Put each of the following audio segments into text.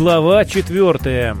Глава четвертая.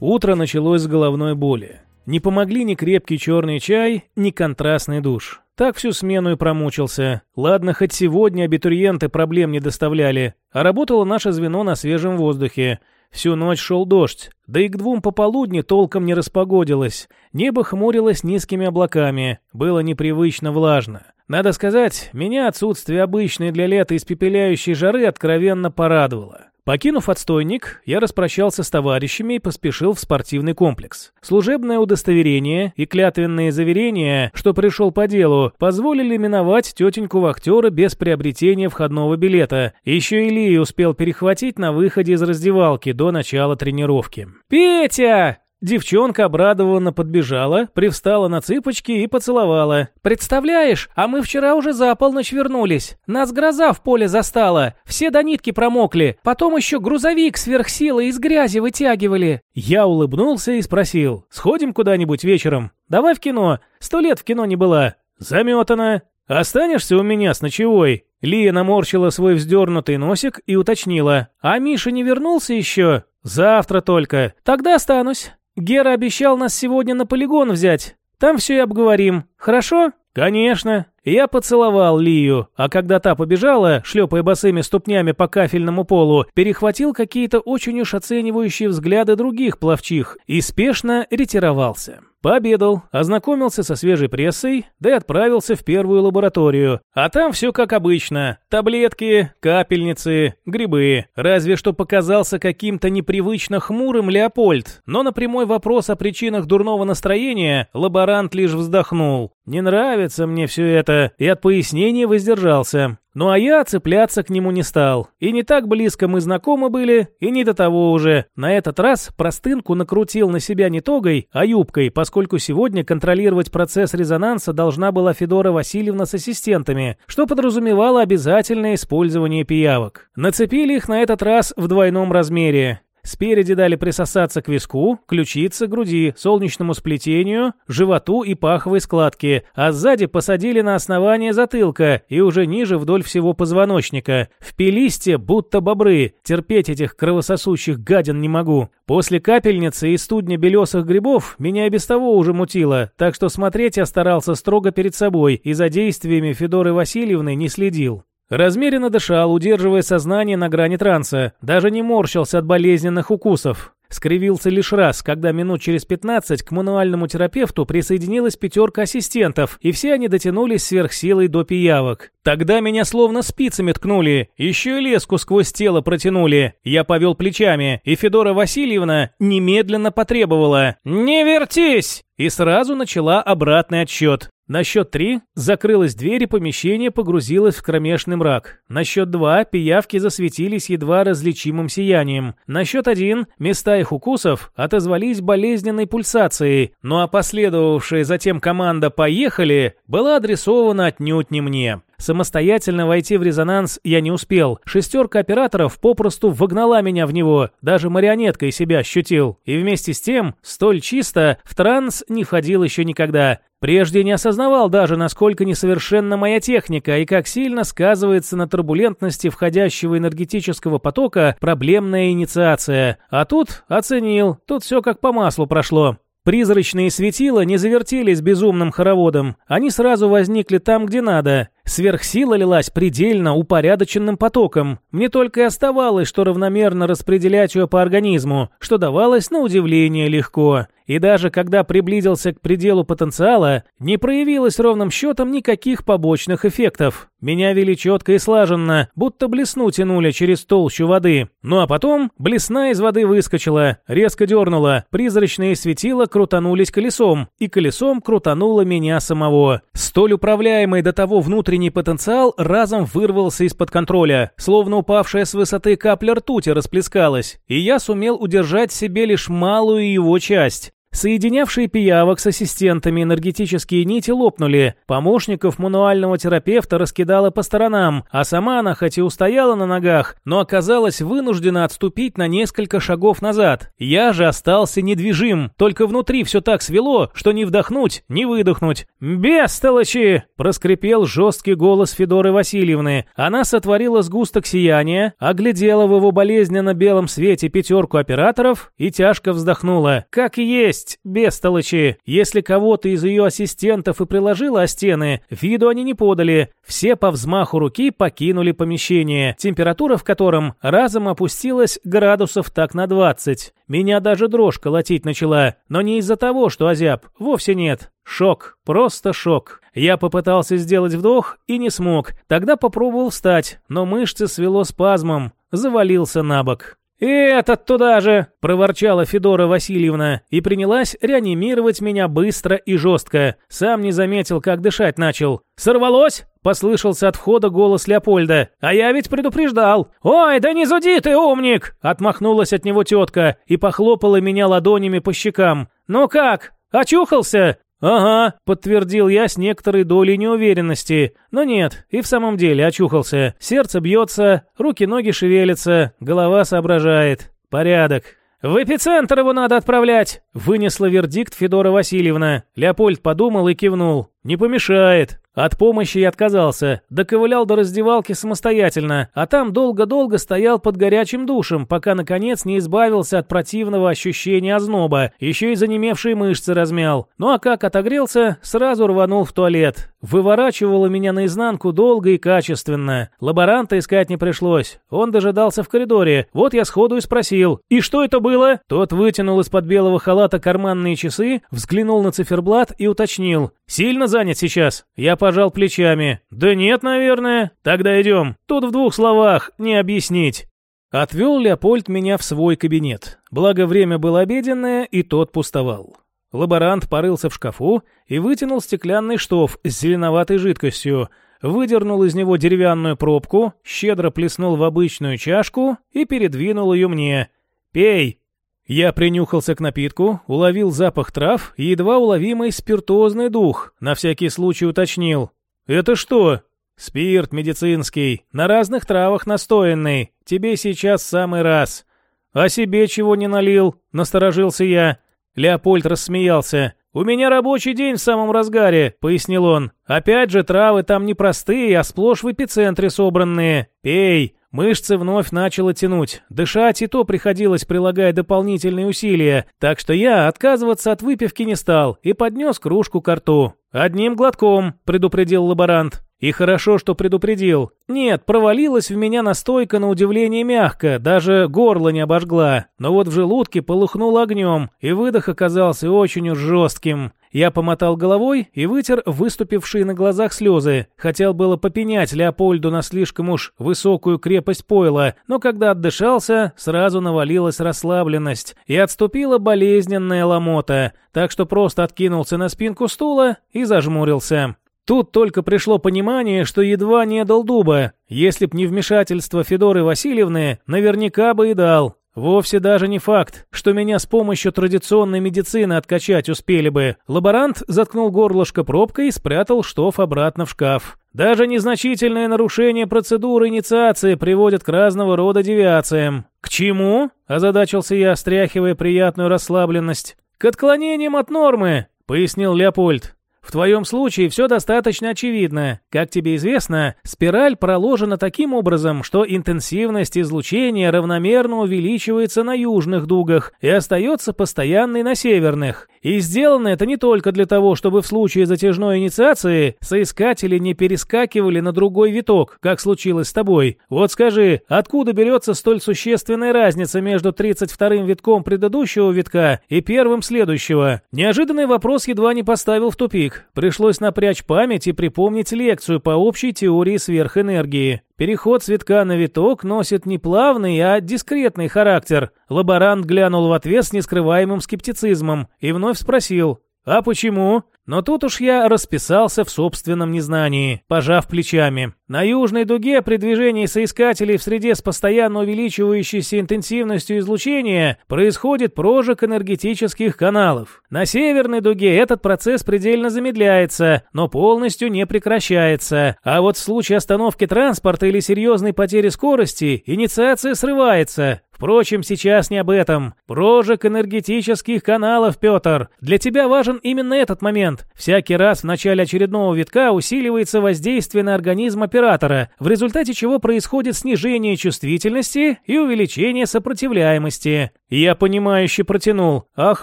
Утро началось с головной боли. Не помогли ни крепкий черный чай, ни контрастный душ. Так всю смену и промучился. Ладно, хоть сегодня абитуриенты проблем не доставляли, а работало наше звено на свежем воздухе. Всю ночь шел дождь, да и к двум пополудни толком не распогодилось. Небо хмурилось низкими облаками, было непривычно влажно. Надо сказать, меня отсутствие обычной для лета испепеляющей жары откровенно порадовало. Покинув отстойник, я распрощался с товарищами и поспешил в спортивный комплекс. Служебное удостоверение и клятвенные заверения, что пришел по делу, позволили миновать тетеньку-вахтера без приобретения входного билета. Еще Илья успел перехватить на выходе из раздевалки до начала тренировки. «Петя!» Девчонка обрадованно подбежала, привстала на цыпочки и поцеловала. «Представляешь, а мы вчера уже за полночь вернулись. Нас гроза в поле застала, все до нитки промокли. Потом еще грузовик сверхсилы из грязи вытягивали». Я улыбнулся и спросил, «Сходим куда-нибудь вечером? Давай в кино. Сто лет в кино не была». «Заметана. Останешься у меня с ночевой?» Лия наморщила свой вздернутый носик и уточнила, «А Миша не вернулся еще?» «Завтра только. Тогда останусь». Гера обещал нас сегодня на полигон взять. Там все и обговорим. Хорошо? Конечно. Я поцеловал Лию, а когда та побежала, шлепая босыми ступнями по кафельному полу, перехватил какие-то очень уж оценивающие взгляды других пловчих и спешно ретировался. Пообедал, ознакомился со свежей прессой, да и отправился в первую лабораторию. А там все как обычно. Таблетки, капельницы, грибы. Разве что показался каким-то непривычно хмурым Леопольд. Но на прямой вопрос о причинах дурного настроения лаборант лишь вздохнул. «Не нравится мне все это», и от пояснения воздержался. Ну а я цепляться к нему не стал. И не так близко мы знакомы были, и не до того уже. На этот раз простынку накрутил на себя не тогой, а юбкой, поскольку сегодня контролировать процесс резонанса должна была Федора Васильевна с ассистентами, что подразумевало обязательное использование пиявок. Нацепили их на этот раз в двойном размере. Спереди дали присосаться к виску, ключице, груди, солнечному сплетению, животу и паховой складке, а сзади посадили на основание затылка и уже ниже вдоль всего позвоночника. В пилисте будто бобры, терпеть этих кровососущих гадин не могу. После капельницы и студня белесых грибов меня и без того уже мутило, так что смотреть я старался строго перед собой и за действиями Федоры Васильевны не следил. Размеренно дышал, удерживая сознание на грани транса, даже не морщился от болезненных укусов. Скривился лишь раз, когда минут через 15 к мануальному терапевту присоединилась пятерка ассистентов, и все они дотянулись сверхсилой до пиявок. Тогда меня словно спицами ткнули, еще и леску сквозь тело протянули. Я повел плечами, и Федора Васильевна немедленно потребовала «Не вертись!» и сразу начала обратный отсчет. На счет три закрылась дверь и помещение погрузилось в кромешный мрак. На счет два пиявки засветились едва различимым сиянием. На счет один места их укусов отозвались болезненной пульсацией, ну а последовавшая затем команда «Поехали» была адресована отнюдь не мне. Самостоятельно войти в резонанс я не успел. Шестерка операторов попросту вогнала меня в него, даже марионеткой себя ощутил. И вместе с тем, столь чисто, в транс не входил еще никогда. Прежде не осознавал даже, насколько несовершенна моя техника и как сильно сказывается на турбулентности входящего энергетического потока проблемная инициация. А тут оценил, тут все как по маслу прошло. Призрачные светила не завертелись безумным хороводом, они сразу возникли там, где надо. Сверхсила лилась предельно упорядоченным потоком. Мне только и оставалось, что равномерно распределять ее по организму, что давалось на удивление легко. И даже когда приблизился к пределу потенциала, не проявилось ровным счетом никаких побочных эффектов. Меня вели четко и слаженно, будто блесну тянули через толщу воды. Ну а потом блесна из воды выскочила, резко дернула, призрачные светила крутанулись колесом, и колесом крутануло меня самого. Столь управляемый до того внутренний внутренний потенциал разом вырвался из-под контроля, словно упавшая с высоты капля ртути расплескалась, и я сумел удержать себе лишь малую его часть. Соединявшие пиявок с ассистентами энергетические нити лопнули. Помощников мануального терапевта раскидала по сторонам, а сама она хоть и устояла на ногах, но оказалась вынуждена отступить на несколько шагов назад. Я же остался недвижим, только внутри все так свело, что не вдохнуть, не выдохнуть. «Бестолочи!» – проскрипел жесткий голос Федоры Васильевны. Она сотворила сгусток сияния, оглядела в его болезненно белом свете пятерку операторов и тяжко вздохнула. «Как есть, бестолочи! Если кого-то из ее ассистентов и приложила о стены, виду они не подали. Все по взмаху руки покинули помещение, температура в котором разом опустилась градусов так на 20. Меня даже дрожь колотить начала, но не из-за того, что озяб, вовсе нет. Шок, просто шок. Я попытался сделать вдох и не смог. Тогда попробовал встать, но мышцы свело спазмом, завалился на бок. «И этот туда же!» – проворчала Федора Васильевна и принялась реанимировать меня быстро и жестко. Сам не заметил, как дышать начал. «Сорвалось?» – послышался от входа голос Леопольда. «А я ведь предупреждал!» «Ой, да не зуди ты, умник!» – отмахнулась от него тетка и похлопала меня ладонями по щекам. «Ну как, очухался?» «Ага», — подтвердил я с некоторой долей неуверенности. Но нет, и в самом деле очухался. Сердце бьется, руки-ноги шевелятся, голова соображает. Порядок. «В эпицентр его надо отправлять!» — вынесла вердикт Федора Васильевна. Леопольд подумал и кивнул. «Не помешает». От помощи я отказался, доковылял до раздевалки самостоятельно, а там долго-долго стоял под горячим душем, пока, наконец, не избавился от противного ощущения озноба, еще и занемевшие мышцы размял. Ну а как отогрелся, сразу рванул в туалет. Выворачивало меня наизнанку долго и качественно. Лаборанта искать не пришлось. Он дожидался в коридоре. Вот я сходу и спросил. «И что это было?» Тот вытянул из-под белого халата карманные часы, взглянул на циферблат и уточнил. «Сильно занят сейчас?» Я пожал плечами. «Да нет, наверное. Тогда идем. Тут в двух словах не объяснить». Отвел Леопольд меня в свой кабинет. Благо время было обеденное, и тот пустовал. Лаборант порылся в шкафу и вытянул стеклянный штоф с зеленоватой жидкостью, выдернул из него деревянную пробку, щедро плеснул в обычную чашку и передвинул ее мне. «Пей!» Я принюхался к напитку, уловил запах трав и едва уловимый спиртозный дух, на всякий случай уточнил. «Это что?» «Спирт медицинский, на разных травах настоянный, тебе сейчас самый раз». «А себе чего не налил?» – насторожился я. Леопольд рассмеялся. «У меня рабочий день в самом разгаре», — пояснил он. «Опять же, травы там не простые, а сплошь в эпицентре собранные. Пей». Мышцы вновь начало тянуть. Дышать и то приходилось, прилагая дополнительные усилия, так что я отказываться от выпивки не стал и поднес кружку к рту. «Одним глотком», — предупредил лаборант. И хорошо, что предупредил. Нет, провалилась в меня настойка на удивление мягко, даже горло не обожгла. Но вот в желудке полыхнул огнем, и выдох оказался очень уж жестким. Я помотал головой и вытер выступившие на глазах слезы. Хотел было попенять Леопольду на слишком уж высокую крепость пойла, но когда отдышался, сразу навалилась расслабленность и отступила болезненная ломота, так что просто откинулся на спинку стула и зажмурился. Тут только пришло понимание, что едва не дал дуба. Если б не вмешательство Федоры Васильевны, наверняка бы и дал. Вовсе даже не факт, что меня с помощью традиционной медицины откачать успели бы. Лаборант заткнул горлышко пробкой и спрятал штоф обратно в шкаф. Даже незначительное нарушение процедуры инициации приводит к разного рода девиациям. «К чему?» – озадачился я, стряхивая приятную расслабленность. «К отклонениям от нормы», – пояснил Леопольд. В твоем случае все достаточно очевидно. Как тебе известно, спираль проложена таким образом, что интенсивность излучения равномерно увеличивается на южных дугах и остается постоянной на северных. И сделано это не только для того, чтобы в случае затяжной инициации соискатели не перескакивали на другой виток, как случилось с тобой. Вот скажи, откуда берется столь существенная разница между 32-м витком предыдущего витка и первым следующего? Неожиданный вопрос едва не поставил в тупик. Пришлось напрячь память и припомнить лекцию по общей теории сверхэнергии. Переход с витка на виток носит не плавный, а дискретный характер. Лаборант глянул в ответ с нескрываемым скептицизмом и вновь спросил. «А почему?» Но тут уж я расписался в собственном незнании, пожав плечами. На южной дуге при движении соискателей в среде с постоянно увеличивающейся интенсивностью излучения происходит прожиг энергетических каналов. На северной дуге этот процесс предельно замедляется, но полностью не прекращается. А вот в случае остановки транспорта или серьезной потери скорости инициация срывается. Впрочем, сейчас не об этом. Прожиг энергетических каналов, Петр. Для тебя важен именно этот момент. Всякий раз в начале очередного витка усиливается воздействие на организм оператора, в результате чего происходит снижение чувствительности и увеличение сопротивляемости. Я понимающе протянул. Ах,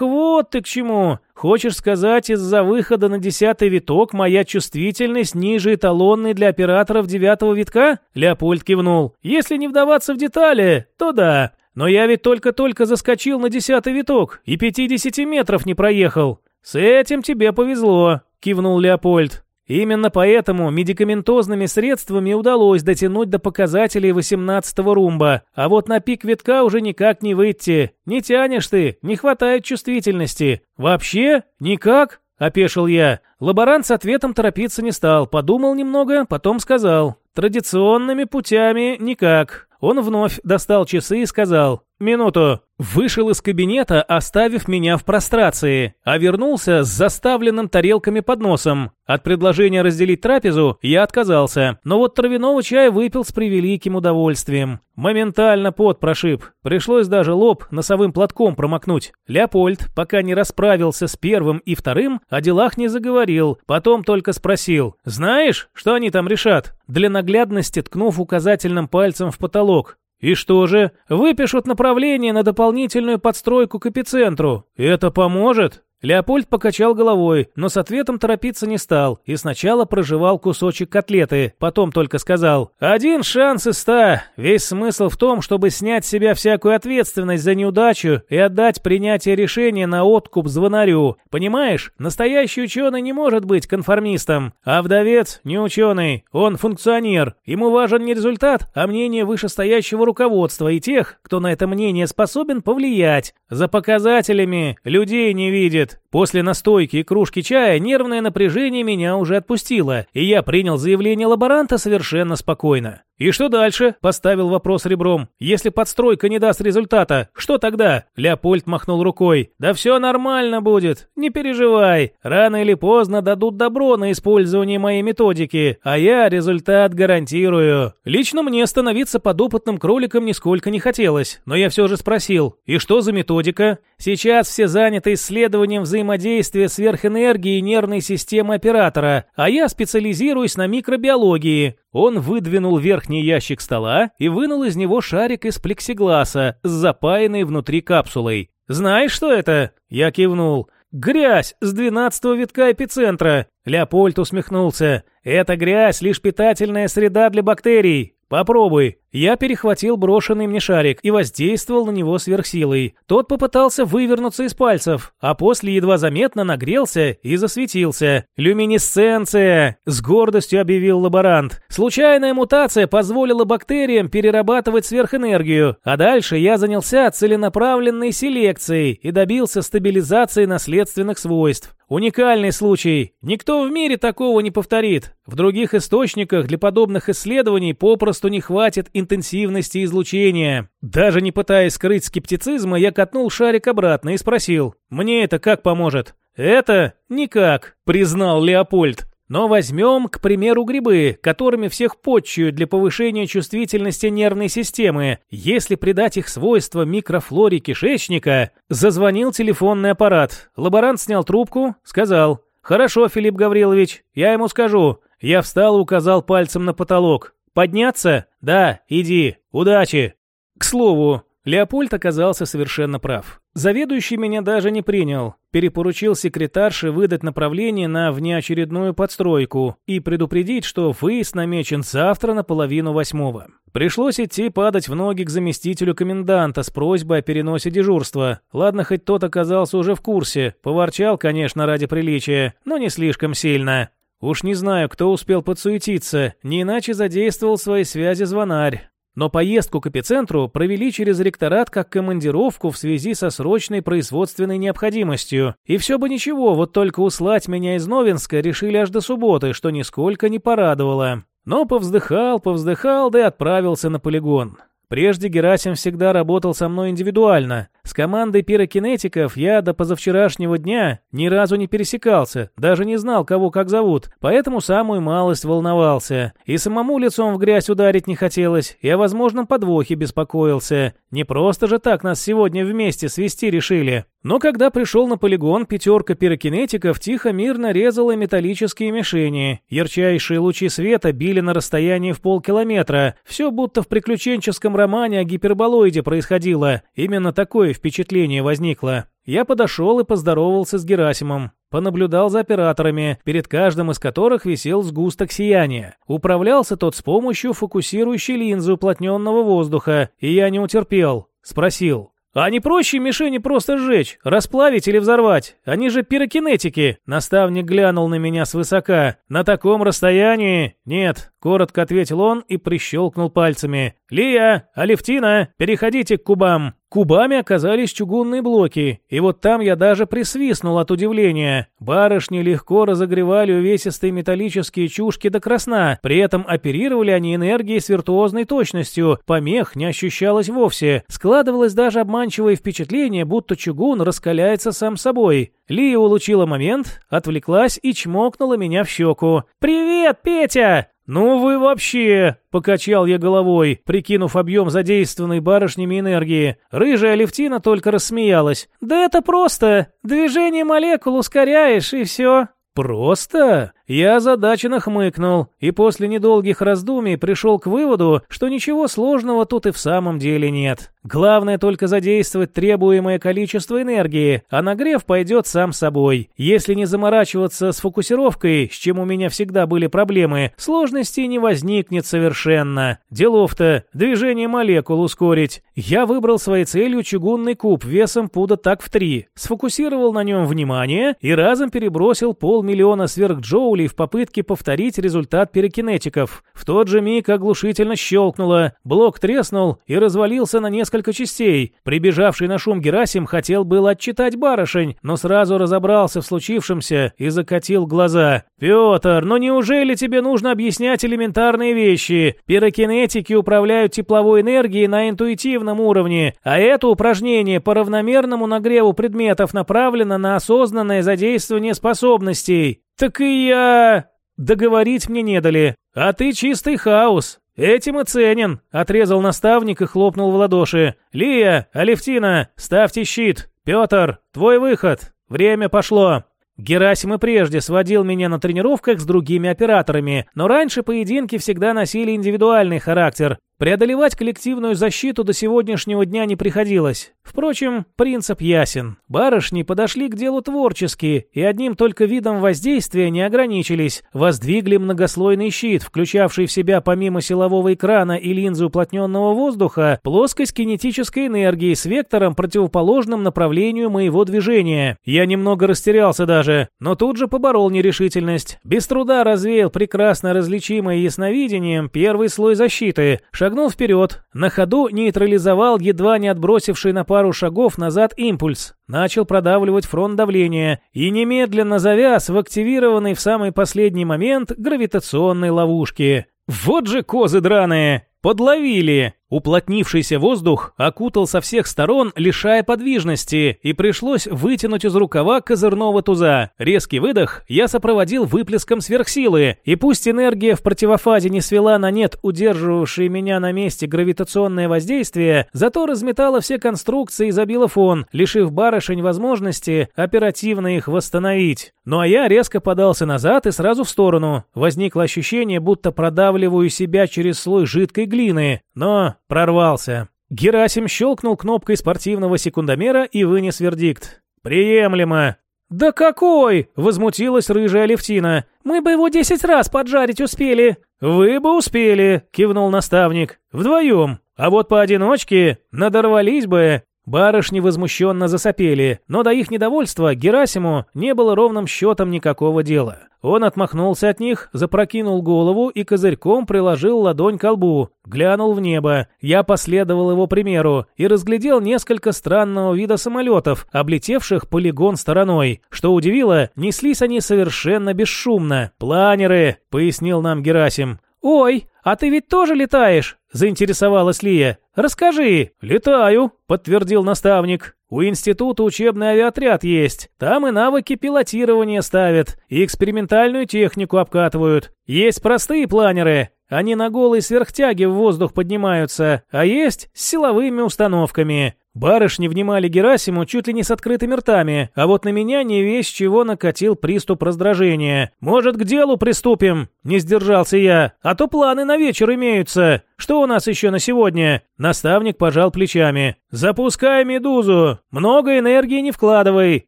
вот ты к чему. Хочешь сказать, из-за выхода на десятый виток моя чувствительность ниже эталонной для операторов девятого витка? Леопольд кивнул. Если не вдаваться в детали, то да. Но я ведь только-только заскочил на десятый виток и 50 метров не проехал. С этим тебе повезло, кивнул Леопольд. Именно поэтому медикаментозными средствами удалось дотянуть до показателей 18-го румба, а вот на пик витка уже никак не выйти. Не тянешь ты, не хватает чувствительности. Вообще? Никак? Опешил я. Лаборант с ответом торопиться не стал, подумал немного, потом сказал. Традиционными путями никак. Он вновь достал часы и сказал «Минуту». Вышел из кабинета, оставив меня в прострации, а вернулся с заставленным тарелками подносом. От предложения разделить трапезу я отказался, но вот травяного чая выпил с превеликим удовольствием. Моментально пот прошиб, пришлось даже лоб носовым платком промокнуть. Леопольд, пока не расправился с первым и вторым, о делах не заговорил, потом только спросил «Знаешь, что они там решат?» Для наглядности ткнув указательным пальцем в потолок. И что же? Выпишут направление на дополнительную подстройку к эпицентру. Это поможет? Леопольд покачал головой, но с ответом торопиться не стал и сначала прожевал кусочек котлеты, потом только сказал «Один шанс из ста. Весь смысл в том, чтобы снять с себя всякую ответственность за неудачу и отдать принятие решения на откуп звонарю. Понимаешь, настоящий ученый не может быть конформистом, а вдовец не ученый, он функционер. Ему важен не результат, а мнение вышестоящего руководства и тех, кто на это мнение способен повлиять. За показателями людей не видит, После настойки и кружки чая нервное напряжение меня уже отпустило, и я принял заявление лаборанта совершенно спокойно. «И что дальше?» – поставил вопрос ребром. «Если подстройка не даст результата, что тогда?» Леопольд махнул рукой. «Да все нормально будет, не переживай. Рано или поздно дадут добро на использование моей методики, а я результат гарантирую». Лично мне становиться подопытным кроликом нисколько не хотелось, но я все же спросил. «И что за методика?» «Сейчас все заняты исследованием взаимодействия сверхэнергии нервной системы оператора, а я специализируюсь на микробиологии. Он выдвинул верхний ящик стола и вынул из него шарик из плексигласа с запаянной внутри капсулой. «Знаешь, что это?» Я кивнул. «Грязь с двенадцатого витка эпицентра!» Леопольд усмехнулся. «Это грязь лишь питательная среда для бактерий. Попробуй. Я перехватил брошенный мне шарик и воздействовал на него сверхсилой. Тот попытался вывернуться из пальцев, а после едва заметно нагрелся и засветился. «Люминесценция!» — с гордостью объявил лаборант. «Случайная мутация позволила бактериям перерабатывать сверхэнергию, а дальше я занялся целенаправленной селекцией и добился стабилизации наследственных свойств. Уникальный случай. Никто в мире такого не повторит. В других источниках для подобных исследований попросту не хватит интенсивности излучения. Даже не пытаясь скрыть скептицизма, я катнул шарик обратно и спросил, «Мне это как поможет?» «Это никак», — признал Леопольд. Но возьмем, к примеру, грибы, которыми всех подчуют для повышения чувствительности нервной системы. Если придать их свойства микрофлоре кишечника... Зазвонил телефонный аппарат. Лаборант снял трубку, сказал. «Хорошо, Филипп Гаврилович, я ему скажу». Я встал и указал пальцем на потолок. «Подняться? Да, иди. Удачи!» К слову, Леопольд оказался совершенно прав. Заведующий меня даже не принял, перепоручил секретарше выдать направление на внеочередную подстройку и предупредить, что выезд намечен завтра на половину восьмого. Пришлось идти падать в ноги к заместителю коменданта с просьбой о переносе дежурства. Ладно, хоть тот оказался уже в курсе, поворчал, конечно, ради приличия, но не слишком сильно. Уж не знаю, кто успел подсуетиться, не иначе задействовал свои связи звонарь. но поездку к эпицентру провели через ректорат как командировку в связи со срочной производственной необходимостью. И все бы ничего, вот только услать меня из Новинска решили аж до субботы, что нисколько не порадовало. Но повздыхал, повздыхал, да и отправился на полигон. Прежде Герасим всегда работал со мной индивидуально. С командой пирокинетиков я до позавчерашнего дня ни разу не пересекался, даже не знал, кого как зовут, поэтому самую малость волновался. И самому лицом в грязь ударить не хотелось, и о возможном подвохе беспокоился. Не просто же так нас сегодня вместе свести решили. Но когда пришел на полигон, пятерка пирокинетиков тихо мирно резала металлические мишени. Ярчайшие лучи света били на расстоянии в полкилометра. Все будто в приключенческом романе о гиперболоиде происходило. Именно такое впечатление возникло. Я подошел и поздоровался с Герасимом. Понаблюдал за операторами, перед каждым из которых висел сгусток сияния. Управлялся тот с помощью фокусирующей линзы уплотненного воздуха, и я не утерпел. Спросил, а не проще мишени просто сжечь, расплавить или взорвать? Они же пирокинетики. Наставник глянул на меня свысока. На таком расстоянии? Нет, коротко ответил он и прищелкнул пальцами. Лия, Алевтина, переходите к кубам. Кубами оказались чугунные блоки, и вот там я даже присвистнул от удивления. Барышни легко разогревали увесистые металлические чушки до красна, при этом оперировали они энергией с виртуозной точностью, помех не ощущалось вовсе. Складывалось даже обманчивое впечатление, будто чугун раскаляется сам собой. Лия улучила момент, отвлеклась и чмокнула меня в щеку. «Привет, Петя!» «Ну вы вообще!» – покачал я головой, прикинув объем задействованной барышнями энергии. Рыжая Левтина только рассмеялась. «Да это просто! Движение молекул ускоряешь, и все!» «Просто?» Я озадаченно хмыкнул и после недолгих раздумий пришел к выводу, что ничего сложного тут и в самом деле нет. Главное только задействовать требуемое количество энергии, а нагрев пойдет сам собой. Если не заморачиваться с фокусировкой, с чем у меня всегда были проблемы, сложностей не возникнет совершенно. Делов-то, движение молекул ускорить. Я выбрал своей целью чугунный куб весом пуда так в три, сфокусировал на нем внимание и разом перебросил полмиллиона сверхджоулей пулей в попытке повторить результат перекинетиков. В тот же миг оглушительно щелкнуло, блок треснул и развалился на несколько частей. Прибежавший на шум Герасим хотел было отчитать барышень, но сразу разобрался в случившемся и закатил глаза. «Петр, ну неужели тебе нужно объяснять элементарные вещи? Пирокинетики управляют тепловой энергией на интуитивном уровне, а это упражнение по равномерному нагреву предметов направлено на осознанное задействование способностей. «Так и я...» «Договорить мне не дали. А ты чистый хаос. Этим и ценен», — отрезал наставник и хлопнул в ладоши. «Лия, Алевтина, ставьте щит. Петр, твой выход. Время пошло». Герасим и прежде сводил меня на тренировках с другими операторами, но раньше поединки всегда носили индивидуальный характер. Преодолевать коллективную защиту до сегодняшнего дня не приходилось. Впрочем, принцип ясен. Барышни подошли к делу творчески и одним только видом воздействия не ограничились. Воздвигли многослойный щит, включавший в себя помимо силового экрана и линзы уплотненного воздуха, плоскость кинетической энергии с вектором, противоположным направлению моего движения. Я немного растерялся даже, но тут же поборол нерешительность. Без труда развеял прекрасно различимое ясновидением первый слой защиты – Шагнул вперед, на ходу нейтрализовал едва не отбросивший на пару шагов назад импульс, начал продавливать фронт давления и немедленно завяз в активированной в самый последний момент гравитационной ловушке. Вот же козы драные! Подловили! Уплотнившийся воздух окутал со всех сторон, лишая подвижности, и пришлось вытянуть из рукава козырного туза. Резкий выдох я сопроводил выплеском сверхсилы, и пусть энергия в противофазе не свела на нет удерживавшие меня на месте гравитационное воздействие, зато разметала все конструкции и забила фон, лишив барышень возможности оперативно их восстановить. Ну а я резко подался назад и сразу в сторону. Возникло ощущение, будто продавливаю себя через слой жидкой глины, но прорвался. Герасим щелкнул кнопкой спортивного секундомера и вынес вердикт. «Приемлемо». «Да какой!» — возмутилась рыжая Алевтина. «Мы бы его десять раз поджарить успели». «Вы бы успели», — кивнул наставник. «Вдвоем. А вот поодиночке надорвались бы». Барышни возмущенно засопели, но до их недовольства Герасиму не было ровным счетом никакого дела. Он отмахнулся от них, запрокинул голову и козырьком приложил ладонь к лбу, глянул в небо. Я последовал его примеру и разглядел несколько странного вида самолетов, облетевших полигон стороной. Что удивило, неслись они совершенно бесшумно. «Планеры», — пояснил нам Герасим. «Ой, а ты ведь тоже летаешь?» — заинтересовалась Лия. «Расскажи». «Летаю», — подтвердил наставник. У института учебный авиаотряд есть. Там и навыки пилотирования ставят, и экспериментальную технику обкатывают. Есть простые планеры, они на голой сверхтяге в воздух поднимаются, а есть с силовыми установками. Барышни внимали Герасиму чуть ли не с открытыми ртами, а вот на меня не весь чего накатил приступ раздражения. «Может, к делу приступим?» – не сдержался я. «А то планы на вечер имеются. Что у нас еще на сегодня?» Наставник пожал плечами. «Запускай медузу. Много энергии не вкладывай.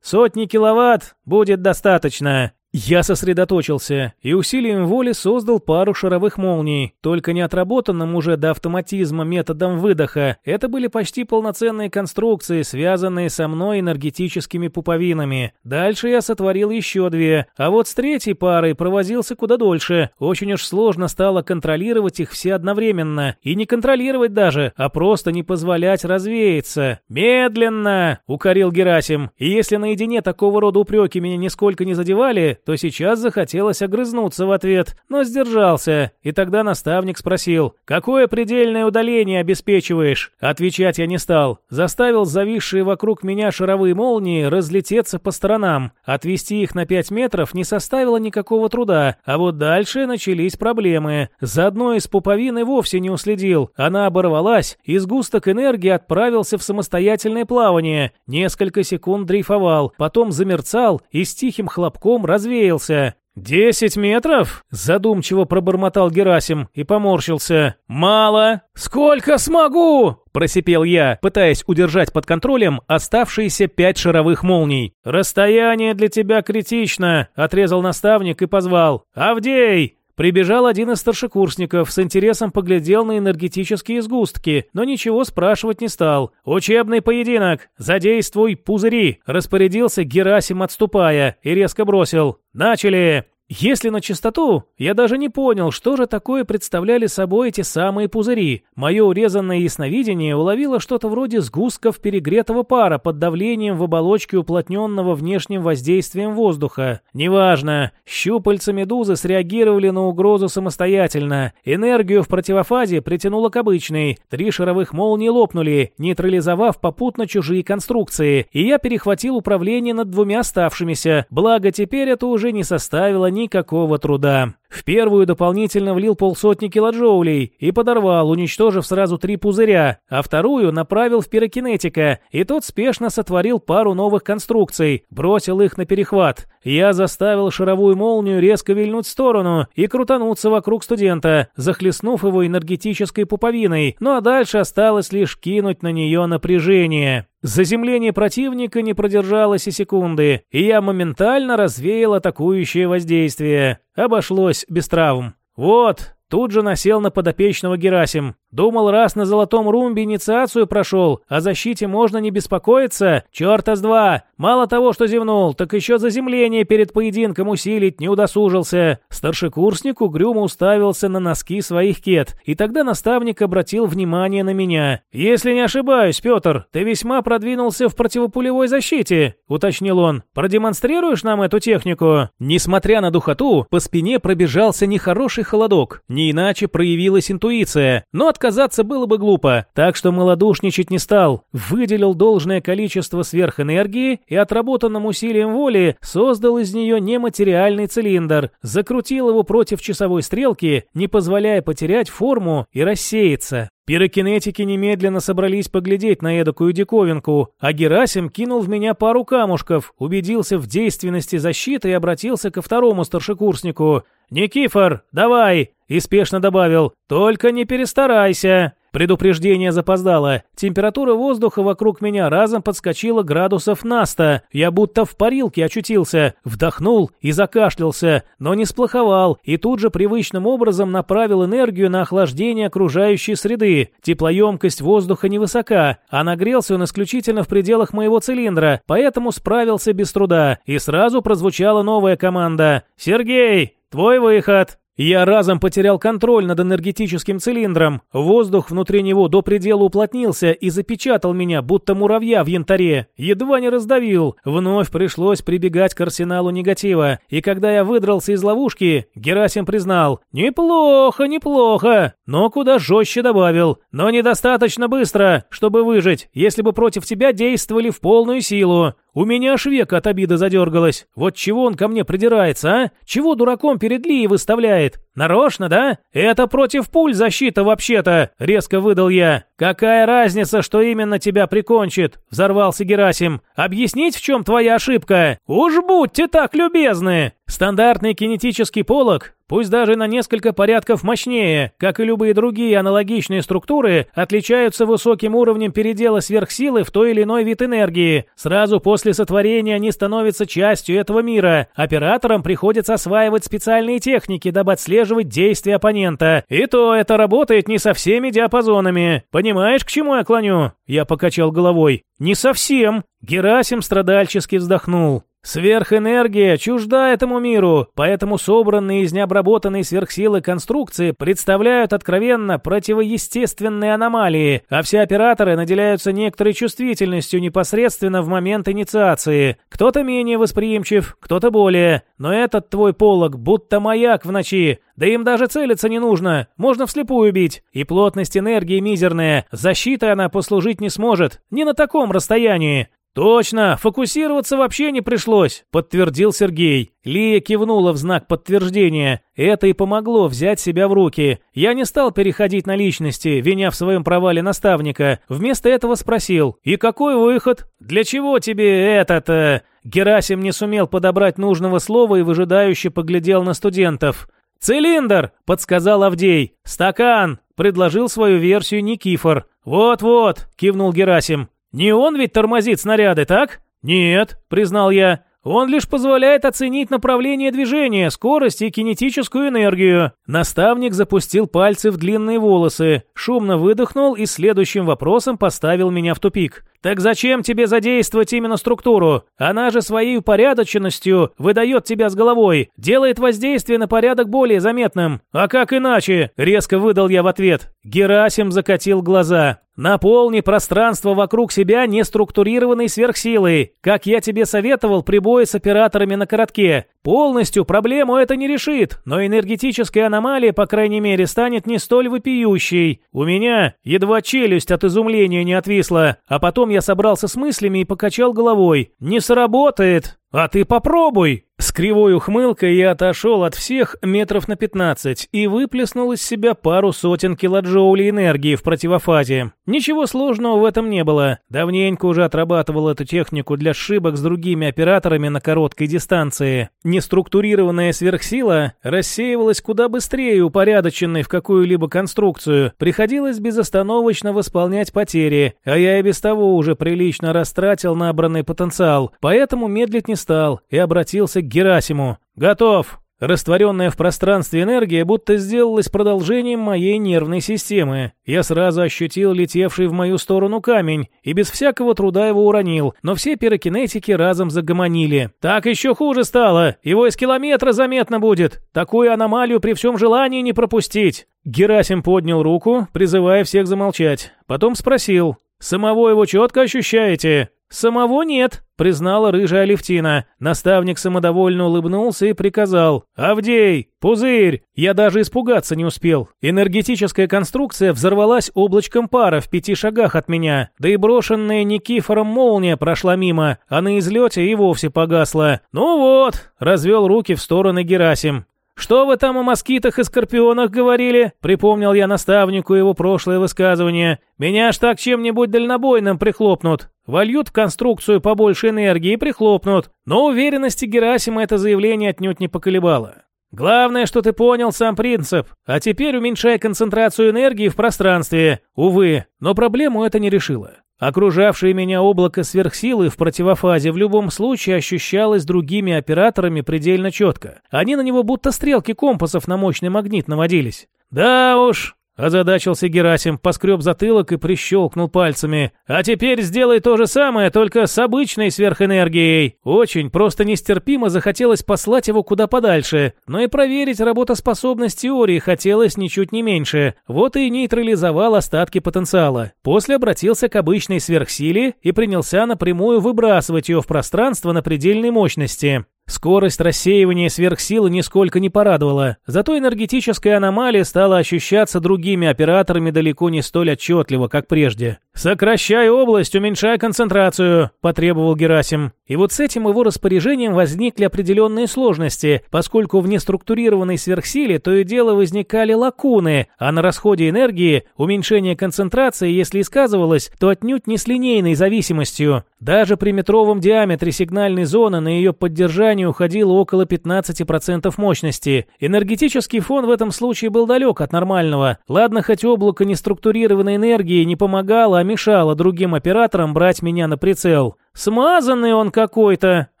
Сотни киловатт будет достаточно». Я сосредоточился и усилием воли создал пару шаровых молний, только не отработанным уже до автоматизма методом выдоха. Это были почти полноценные конструкции, связанные со мной энергетическими пуповинами. Дальше я сотворил еще две, а вот с третьей парой провозился куда дольше. Очень уж сложно стало контролировать их все одновременно. И не контролировать даже, а просто не позволять развеяться. «Медленно!» — укорил Герасим. И если наедине такого рода упреки меня нисколько не задевали, то сейчас захотелось огрызнуться в ответ, но сдержался, и тогда наставник спросил, «Какое предельное удаление обеспечиваешь?» Отвечать я не стал, заставил зависшие вокруг меня шаровые молнии разлететься по сторонам. Отвести их на 5 метров не составило никакого труда, а вот дальше начались проблемы. За одной из пуповин и вовсе не уследил, она оборвалась, и сгусток энергии отправился в самостоятельное плавание. Несколько секунд дрейфовал, потом замерцал и с тихим хлопком развеялся развеялся. «Десять метров?» – задумчиво пробормотал Герасим и поморщился. «Мало! Сколько смогу?» – просипел я, пытаясь удержать под контролем оставшиеся пять шаровых молний. «Расстояние для тебя критично», – отрезал наставник и позвал. «Авдей!» Прибежал один из старшекурсников, с интересом поглядел на энергетические сгустки, но ничего спрашивать не стал. «Учебный поединок! Задействуй пузыри!» Распорядился Герасим, отступая, и резко бросил. «Начали!» Если на чистоту, я даже не понял, что же такое представляли собой эти самые пузыри. Мое урезанное ясновидение уловило что-то вроде сгустков перегретого пара под давлением в оболочке уплотненного внешним воздействием воздуха. Неважно, щупальца медузы среагировали на угрозу самостоятельно. Энергию в противофазе притянуло к обычной. Три шаровых молнии лопнули, нейтрализовав попутно чужие конструкции. И я перехватил управление над двумя оставшимися. Благо теперь это уже не составило никакого труда. В первую дополнительно влил полсотни килоджоулей и подорвал, уничтожив сразу три пузыря, а вторую направил в пирокинетика, и тот спешно сотворил пару новых конструкций, бросил их на перехват. Я заставил шаровую молнию резко вильнуть в сторону и крутануться вокруг студента, захлестнув его энергетической пуповиной, ну а дальше осталось лишь кинуть на нее напряжение. Заземление противника не продержалось и секунды, и я моментально развеял атакующее воздействие. Обошлось без травм. Вот, тут же насел на подопечного Герасим. Думал, раз на золотом румбе инициацию прошел, о защите можно не беспокоиться? Черта с два! Мало того, что зевнул, так еще заземление перед поединком усилить не удосужился. Старшекурсник угрюмо уставился на носки своих кет, и тогда наставник обратил внимание на меня. «Если не ошибаюсь, Петр, ты весьма продвинулся в противопулевой защите», — уточнил он. «Продемонстрируешь нам эту технику?» Несмотря на духоту, по спине пробежался нехороший холодок, не иначе проявилась интуиция, но от отказаться было бы глупо, так что малодушничать не стал. Выделил должное количество сверхэнергии и отработанным усилием воли создал из нее нематериальный цилиндр, закрутил его против часовой стрелки, не позволяя потерять форму и рассеяться. Пирокинетики немедленно собрались поглядеть на эдакую диковинку, а Герасим кинул в меня пару камушков, убедился в действенности защиты и обратился ко второму старшекурснику. «Никифор, давай!» и спешно добавил «Только не перестарайся!» Предупреждение запоздало. Температура воздуха вокруг меня разом подскочила градусов на 100. Я будто в парилке очутился. Вдохнул и закашлялся, но не сплоховал, и тут же привычным образом направил энергию на охлаждение окружающей среды. Теплоемкость воздуха невысока, а нагрелся он исключительно в пределах моего цилиндра, поэтому справился без труда. И сразу прозвучала новая команда. «Сергей, твой выход!» Я разом потерял контроль над энергетическим цилиндром. Воздух внутри него до предела уплотнился и запечатал меня, будто муравья в янтаре. Едва не раздавил. Вновь пришлось прибегать к арсеналу негатива. И когда я выдрался из ловушки, Герасим признал «Неплохо, неплохо», но куда жестче добавил «Но недостаточно быстро, чтобы выжить, если бы против тебя действовали в полную силу. У меня аж века от обиды задергалось. Вот чего он ко мне придирается, а? Чего дураком перед Лией выставляет? Нарочно, да? Это против пуль защита вообще-то, резко выдал я. Какая разница, что именно тебя прикончит? Взорвался Герасим. Объяснить, в чем твоя ошибка? Уж будьте так любезны. Стандартный кинетический полог пусть даже на несколько порядков мощнее, как и любые другие аналогичные структуры, отличаются высоким уровнем передела сверхсилы в той или иной вид энергии. Сразу после сотворения они становятся частью этого мира. Операторам приходится осваивать специальные техники, дабы отслеживать действия оппонента. И то это работает не со всеми диапазонами. Понимаешь, к чему я клоню? Я покачал головой. Не совсем. Герасим страдальчески вздохнул. Сверхэнергия чужда этому миру, поэтому собранные из необработанной сверхсилы конструкции представляют откровенно противоестественные аномалии, а все операторы наделяются некоторой чувствительностью непосредственно в момент инициации. Кто-то менее восприимчив, кто-то более. Но этот твой полог будто маяк в ночи, да им даже целиться не нужно, можно вслепую бить. И плотность энергии мизерная, защитой она послужить не сможет, не на таком расстоянии. «Точно, фокусироваться вообще не пришлось», — подтвердил Сергей. Лия кивнула в знак подтверждения. Это и помогло взять себя в руки. Я не стал переходить на личности, виня в своем провале наставника. Вместо этого спросил, «И какой выход? Для чего тебе этот...» э...» Герасим не сумел подобрать нужного слова и выжидающе поглядел на студентов. «Цилиндр!» — подсказал Авдей. «Стакан!» — предложил свою версию Никифор. «Вот-вот!» — кивнул Герасим. «Не он ведь тормозит снаряды, так?» «Нет», — признал я. Он лишь позволяет оценить направление движения, скорость и кинетическую энергию. Наставник запустил пальцы в длинные волосы, шумно выдохнул и следующим вопросом поставил меня в тупик. Так зачем тебе задействовать именно структуру? Она же своей упорядоченностью выдает тебя с головой, делает воздействие на порядок более заметным. А как иначе? Резко выдал я в ответ. Герасим закатил глаза. Наполни пространство вокруг себя неструктурированной сверхсилой, как я тебе советовал при бое с операторами на коротке. Полностью проблему это не решит, но энергетическая аномалия, по крайней мере, станет не столь вопиющей. У меня едва челюсть от изумления не отвисла, а потом я собрался с мыслями и покачал головой. Не сработает. А ты попробуй. С кривой ухмылкой я отошел от всех метров на 15 и выплеснул из себя пару сотен килоджоулей энергии в противофазе. Ничего сложного в этом не было. Давненько уже отрабатывал эту технику для сшибок с другими операторами на короткой дистанции. Неструктурированная сверхсила рассеивалась куда быстрее упорядоченной в какую-либо конструкцию. Приходилось безостановочно восполнять потери, а я и без того уже прилично растратил набранный потенциал, поэтому медлить не стал и обратился к Герасиму. «Готов!» Растворенная в пространстве энергия будто сделалась продолжением моей нервной системы. Я сразу ощутил летевший в мою сторону камень и без всякого труда его уронил, но все пирокинетики разом загомонили. «Так еще хуже стало! Его из километра заметно будет! Такую аномалию при всем желании не пропустить!» Герасим поднял руку, призывая всех замолчать. Потом спросил. «Самого его четко ощущаете?» «Самого нет», — признала рыжая Алевтина. Наставник самодовольно улыбнулся и приказал. «Авдей, пузырь!» Я даже испугаться не успел. Энергетическая конструкция взорвалась облачком пара в пяти шагах от меня, да и брошенная Никифором молния прошла мимо, а на излете и вовсе погасла. «Ну вот», — развел руки в стороны Герасим. «Что вы там о москитах и скорпионах говорили?» Припомнил я наставнику его прошлое высказывание. «Меня аж так чем-нибудь дальнобойным прихлопнут. Вольют в конструкцию побольше энергии и прихлопнут». Но уверенности Герасима это заявление отнюдь не поколебало. Главное, что ты понял сам принцип. А теперь уменьшай концентрацию энергии в пространстве. Увы, но проблему это не решило. Окружавшее меня облако сверхсилы в противофазе в любом случае ощущалось другими операторами предельно четко. Они на него будто стрелки компасов на мощный магнит наводились. Да уж, Озадачился Герасим, поскреб затылок и прищелкнул пальцами. «А теперь сделай то же самое, только с обычной сверхэнергией». Очень, просто нестерпимо захотелось послать его куда подальше, но и проверить работоспособность теории хотелось ничуть не меньше. Вот и нейтрализовал остатки потенциала. После обратился к обычной сверхсиле и принялся напрямую выбрасывать ее в пространство на предельной мощности. Скорость рассеивания сверхсилы нисколько не порадовала, зато энергетическая аномалия стала ощущаться другими операторами далеко не столь отчетливо, как прежде. «Сокращай область, уменьшай концентрацию», – потребовал Герасим. И вот с этим его распоряжением возникли определенные сложности, поскольку в неструктурированной сверхсиле то и дело возникали лакуны, а на расходе энергии уменьшение концентрации, если и сказывалось, то отнюдь не с линейной зависимостью. Даже при метровом диаметре сигнальной зоны на ее поддержание уходило около 15% мощности. Энергетический фон в этом случае был далек от нормального. Ладно, хоть облако неструктурированной энергии не помогало, а мешало другим операторам брать меня на прицел. «Смазанный он какой-то», —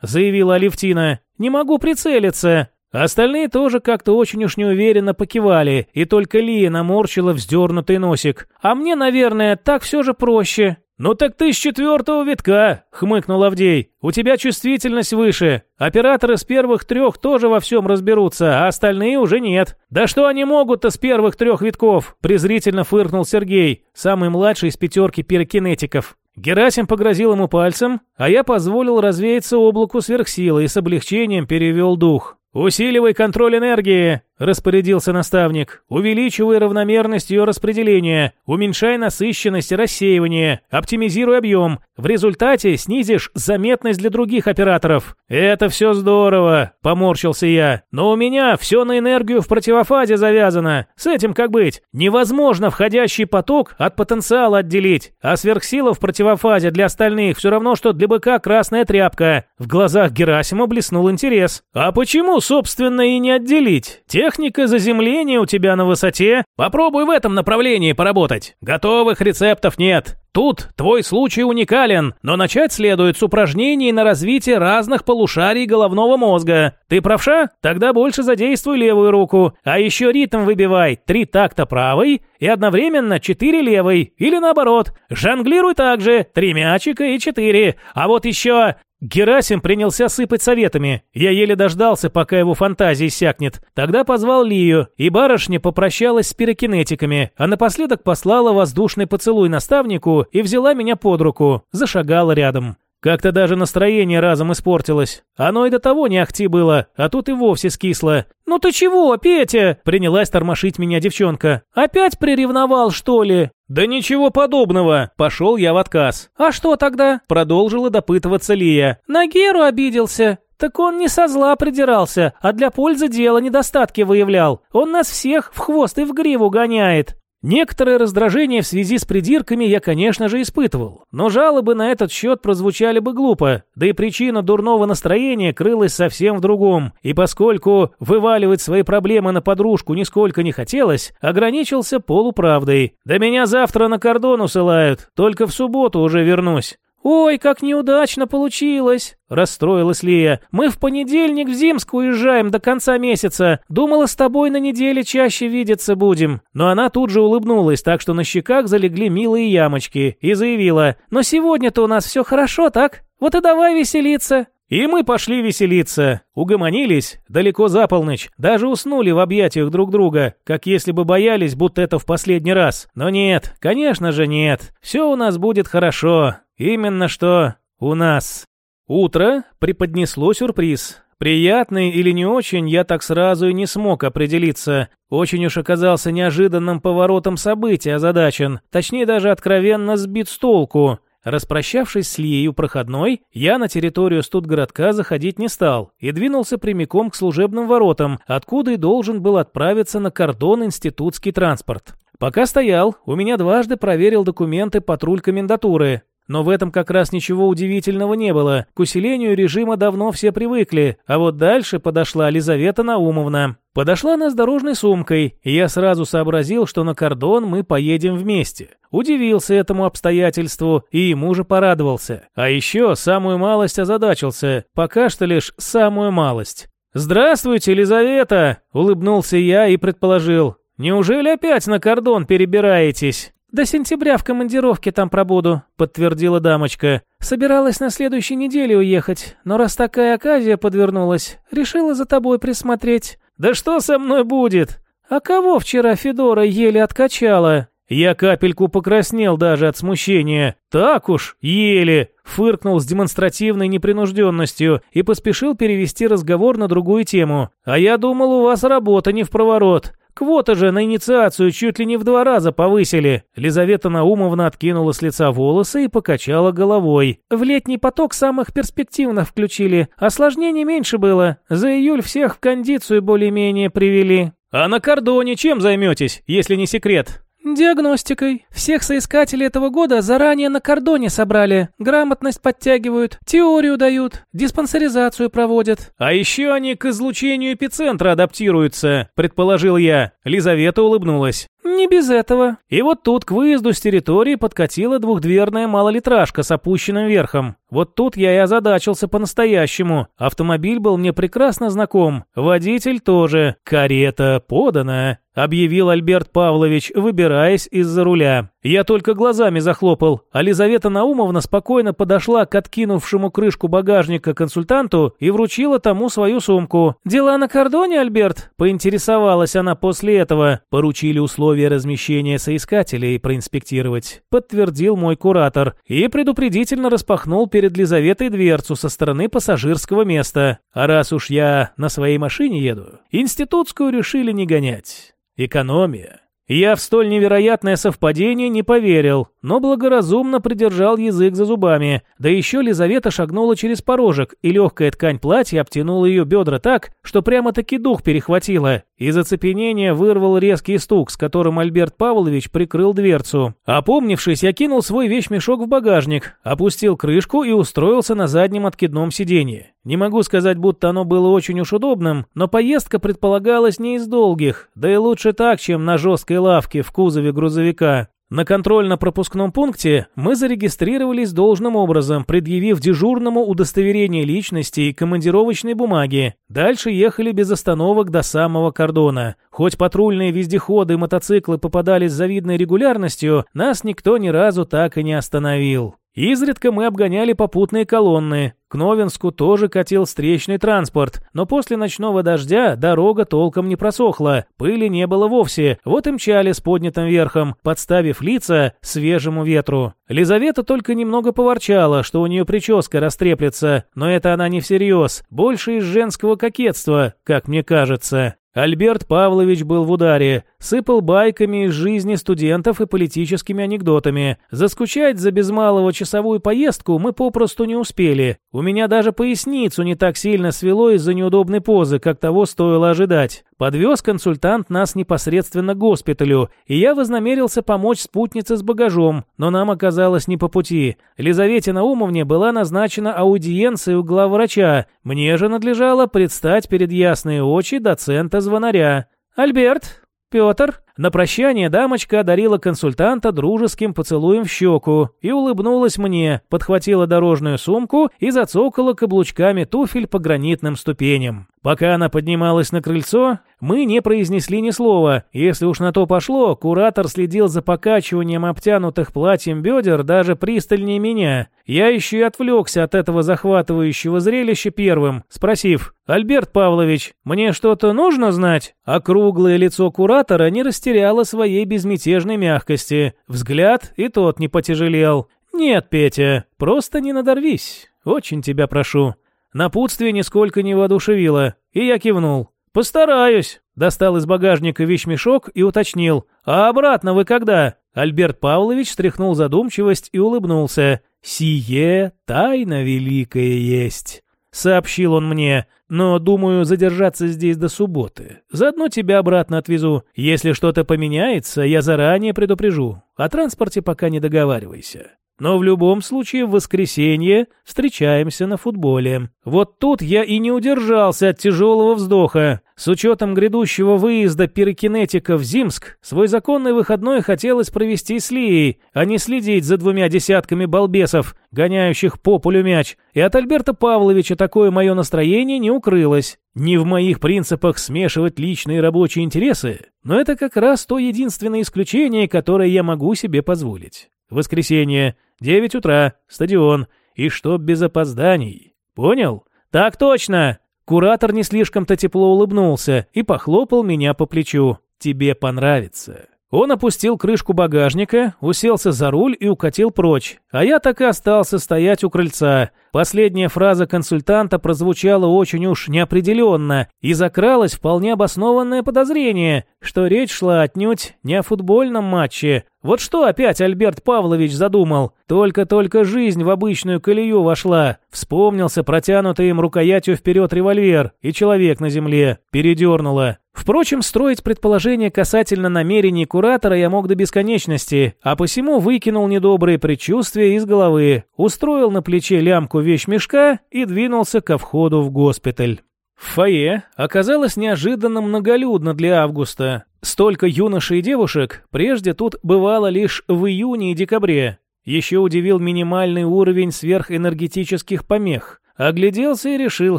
заявила Алевтина. «Не могу прицелиться». Остальные тоже как-то очень уж неуверенно покивали, и только Лия наморщила вздернутый носик. «А мне, наверное, так все же проще». «Ну так ты с четвертого витка», — хмыкнул Авдей. «У тебя чувствительность выше. Операторы с первых трех тоже во всем разберутся, а остальные уже нет». «Да что они могут-то с первых трех витков?» — презрительно фыркнул Сергей, самый младший из пятерки пирокинетиков. Герасим погрозил ему пальцем, а я позволил развеяться облаку сверхсилы и с облегчением перевел дух. «Усиливай контроль энергии!» – распорядился наставник. «Увеличивай равномерность ее распределения, уменьшай насыщенность и рассеивание, оптимизируй объем. В результате снизишь заметность для других операторов». «Это все здорово», – поморщился я. «Но у меня все на энергию в противофазе завязано. С этим как быть? Невозможно входящий поток от потенциала отделить, а сверхсила в противофазе для остальных все равно, что для быка красная тряпка». В глазах Герасима блеснул интерес. «А почему, собственно, и не отделить? Те Техника заземления у тебя на высоте. Попробуй в этом направлении поработать. Готовых рецептов нет. Тут твой случай уникален, но начать следует с упражнений на развитие разных полушарий головного мозга. Ты правша? Тогда больше задействуй левую руку. А еще ритм выбивай. Три такта правой и одновременно четыре левой. Или наоборот. Жонглируй также. Три мячика и четыре. А вот еще Герасим принялся сыпать советами. Я еле дождался, пока его фантазия иссякнет. Тогда позвал Лию, и барышня попрощалась с пирокинетиками, а напоследок послала воздушный поцелуй наставнику и взяла меня под руку, зашагала рядом. Как-то даже настроение разом испортилось. Оно и до того не ахти было, а тут и вовсе скисло. «Ну ты чего, Петя?» – принялась тормошить меня девчонка. «Опять приревновал, что ли?» «Да ничего подобного!» – пошел я в отказ. «А что тогда?» – продолжила допытываться Лия. «На Геру обиделся. Так он не со зла придирался, а для пользы дела недостатки выявлял. Он нас всех в хвост и в гриву гоняет. Некоторое раздражение в связи с придирками я, конечно же, испытывал, но жалобы на этот счет прозвучали бы глупо, да и причина дурного настроения крылась совсем в другом, и поскольку вываливать свои проблемы на подружку нисколько не хотелось, ограничился полуправдой. «Да меня завтра на кордон усылают, только в субботу уже вернусь». «Ой, как неудачно получилось!» – расстроилась Лия. «Мы в понедельник в Зимск уезжаем до конца месяца. Думала, с тобой на неделе чаще видеться будем». Но она тут же улыбнулась, так что на щеках залегли милые ямочки, и заявила. «Но сегодня-то у нас все хорошо, так? Вот и давай веселиться». И мы пошли веселиться. Угомонились далеко за полночь. Даже уснули в объятиях друг друга, как если бы боялись, будто это в последний раз. Но нет, конечно же нет. Все у нас будет хорошо. Именно что у нас. Утро преподнесло сюрприз. Приятный или не очень, я так сразу и не смог определиться. Очень уж оказался неожиданным поворотом событий озадачен, точнее даже откровенно сбит с толку. Распрощавшись с Лией проходной, я на территорию студгородка заходить не стал и двинулся прямиком к служебным воротам, откуда и должен был отправиться на кордон институтский транспорт. Пока стоял, у меня дважды проверил документы патруль комендатуры. Но в этом как раз ничего удивительного не было. К усилению режима давно все привыкли, а вот дальше подошла Лизавета Наумовна. Подошла она с дорожной сумкой, и я сразу сообразил, что на кордон мы поедем вместе. Удивился этому обстоятельству и ему же порадовался. А еще самую малость озадачился, пока что лишь самую малость. «Здравствуйте, Елизавета!» – улыбнулся я и предположил. «Неужели опять на кордон перебираетесь?» «До сентября в командировке там пробуду», — подтвердила дамочка. «Собиралась на следующей неделе уехать, но раз такая оказия подвернулась, решила за тобой присмотреть». «Да что со мной будет?» «А кого вчера Федора еле откачала?» Я капельку покраснел даже от смущения. «Так уж, еле!» Фыркнул с демонстративной непринужденностью и поспешил перевести разговор на другую тему. «А я думал, у вас работа не в проворот. Квота же на инициацию чуть ли не в два раза повысили. Лизавета Наумовна откинула с лица волосы и покачала головой. В летний поток самых перспективных включили. Осложнений меньше было. За июль всех в кондицию более-менее привели. А на кордоне чем займетесь, если не секрет? «Диагностикой. Всех соискателей этого года заранее на кордоне собрали. Грамотность подтягивают, теорию дают, диспансеризацию проводят». «А еще они к излучению эпицентра адаптируются», — предположил я. Лизавета улыбнулась. Не без этого. И вот тут к выезду с территории подкатила двухдверная малолитражка с опущенным верхом. Вот тут я и озадачился по-настоящему. Автомобиль был мне прекрасно знаком. Водитель тоже. Карета подана объявил Альберт Павлович, выбираясь из-за руля. Я только глазами захлопал, а Лизавета Наумовна спокойно подошла к откинувшему крышку багажника консультанту и вручила тому свою сумку. «Дела на кордоне, Альберт?» – поинтересовалась она после этого. Поручили условия размещения соискателей проинспектировать. Подтвердил мой куратор и предупредительно распахнул перед Лизаветой дверцу со стороны пассажирского места. А раз уж я на своей машине еду, институтскую решили не гонять. Экономия. Я в столь невероятное совпадение не поверил, но благоразумно придержал язык за зубами. Да еще Лизавета шагнула через порожек, и легкая ткань платья обтянула ее бедра так, что прямо-таки дух перехватило. Из оцепенения вырвал резкий стук, с которым Альберт Павлович прикрыл дверцу. Опомнившись, я кинул свой вещмешок в багажник, опустил крышку и устроился на заднем откидном сиденье. Не могу сказать, будто оно было очень уж удобным, но поездка предполагалась не из долгих, да и лучше так, чем на жесткой лавке в кузове грузовика. На контрольно-пропускном пункте мы зарегистрировались должным образом, предъявив дежурному удостоверение личности и командировочной бумаги. Дальше ехали без остановок до самого кордона. Хоть патрульные вездеходы и мотоциклы попадались с завидной регулярностью, нас никто ни разу так и не остановил. Изредка мы обгоняли попутные колонны. К Новинску тоже катил встречный транспорт, но после ночного дождя дорога толком не просохла, пыли не было вовсе, вот и мчали с поднятым верхом, подставив лица свежему ветру. Лизавета только немного поворчала, что у нее прическа растреплется, но это она не всерьез, больше из женского кокетства, как мне кажется. Альберт Павлович был в ударе, сыпал байками из жизни студентов и политическими анекдотами. Заскучать за без часовую поездку мы попросту не успели. У меня даже поясницу не так сильно свело из-за неудобной позы, как того стоило ожидать. Подвез консультант нас непосредственно к госпиталю, и я вознамерился помочь спутнице с багажом, но нам оказалось не по пути. Лизавете Наумовне была назначена аудиенция у главврача, мне же надлежало предстать перед ясные очи доцента звонаря. «Альберт, Петр, на прощание дамочка одарила консультанта дружеским поцелуем в щеку и улыбнулась мне, подхватила дорожную сумку и зацокала каблучками туфель по гранитным ступеням. Пока она поднималась на крыльцо, мы не произнесли ни слова. Если уж на то пошло, куратор следил за покачиванием обтянутых платьем бедер даже пристальнее меня. Я еще и отвлекся от этого захватывающего зрелища первым, спросив, «Альберт Павлович, мне что-то нужно знать?» Округлое лицо куратора не растянулось растеряла своей безмятежной мягкости. Взгляд и тот не потяжелел. «Нет, Петя, просто не надорвись. Очень тебя прошу». Напутствие нисколько не воодушевило, и я кивнул. «Постараюсь», — достал из багажника вещмешок и уточнил. «А обратно вы когда?» Альберт Павлович стряхнул задумчивость и улыбнулся. «Сие тайна великая есть» сообщил он мне, но думаю задержаться здесь до субботы. Заодно тебя обратно отвезу. Если что-то поменяется, я заранее предупрежу. О транспорте пока не договаривайся. Но в любом случае в воскресенье встречаемся на футболе. Вот тут я и не удержался от тяжелого вздоха. С учетом грядущего выезда пирокинетика в Зимск, свой законный выходной хотелось провести с Лией, а не следить за двумя десятками балбесов, гоняющих по полю мяч. И от Альберта Павловича такое мое настроение не укрылось. Не в моих принципах смешивать личные и рабочие интересы, но это как раз то единственное исключение, которое я могу себе позволить. Воскресенье, 9 утра, стадион, и чтоб без опозданий. Понял? Так точно! Куратор не слишком-то тепло улыбнулся и похлопал меня по плечу. Тебе понравится. Он опустил крышку багажника, уселся за руль и укатил прочь, а я так и остался стоять у крыльца. Последняя фраза консультанта прозвучала очень уж неопределенно, и закралось вполне обоснованное подозрение, что речь шла отнюдь не о футбольном матче. Вот что опять Альберт Павлович задумал? Только-только жизнь в обычную колею вошла. Вспомнился протянутый им рукоятью вперед револьвер, и человек на земле. Передернуло. Впрочем, строить предположения касательно намерений куратора я мог до бесконечности, а посему выкинул недобрые предчувствия из головы, устроил на плече лямку вещмешка и двинулся ко входу в госпиталь. В фойе оказалось неожиданно многолюдно для августа. Столько юношей и девушек прежде тут бывало лишь в июне и декабре. Еще удивил минимальный уровень сверхэнергетических помех. Огляделся и решил,